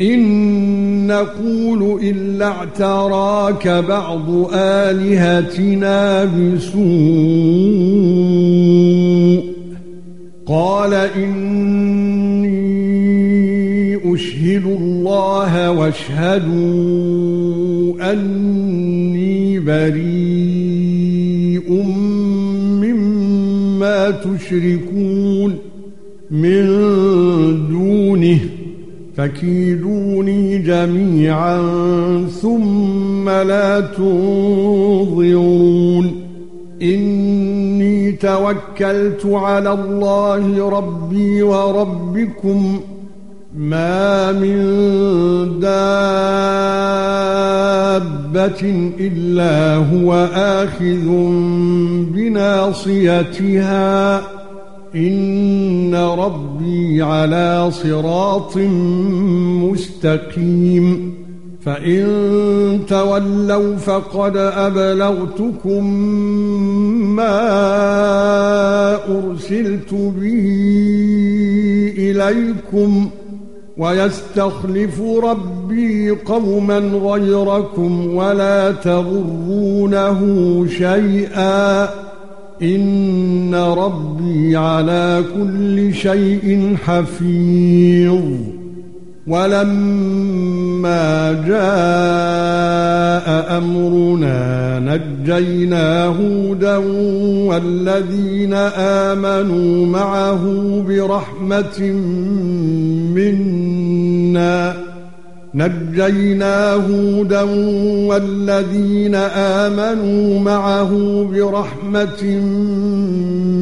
إن نقول إلا اعتراك بعض آلهتنا بسوء قال إني أشهد الله واشهدوا أني بريء مما تشركون من فكيدوني جميعا ثم لا تنظرون إني توكلت على الله ربي وربكم ما من دابة إلا هو آخذ بناصيتها إن ربي على صراط مستقيم. فإن تولوا فقد أبلغتكم ما أرسلت به إليكم ويستخلف ربي قوما غيركم ولا تضرونه شيئا. إن ربي على كل شيء حفيظ. ولما جاء أمرنا نجينا هودا والذين آمنوا معه برحمة منا نجينا هودا والذين آمنوا معه برحمة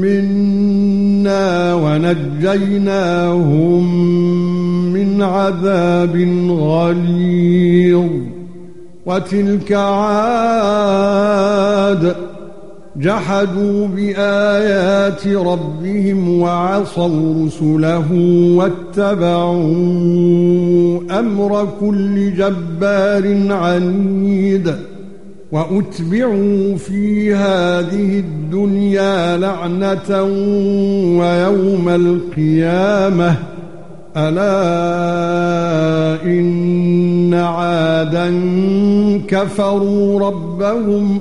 منا ونجيناهم من عذاب غليظ. وتلك عاد جحدوا بآيات ربهم وعصوا رسله واتبعوا أمر كل جبار عنيد وأتبعوا في هذه الدنيا لعنة ويوم القيامة. ألا إن عادا كفروا ربهم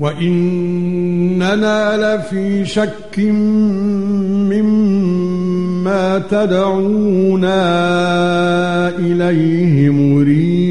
وإننا لفي شك مما تدعونا إليه مريب.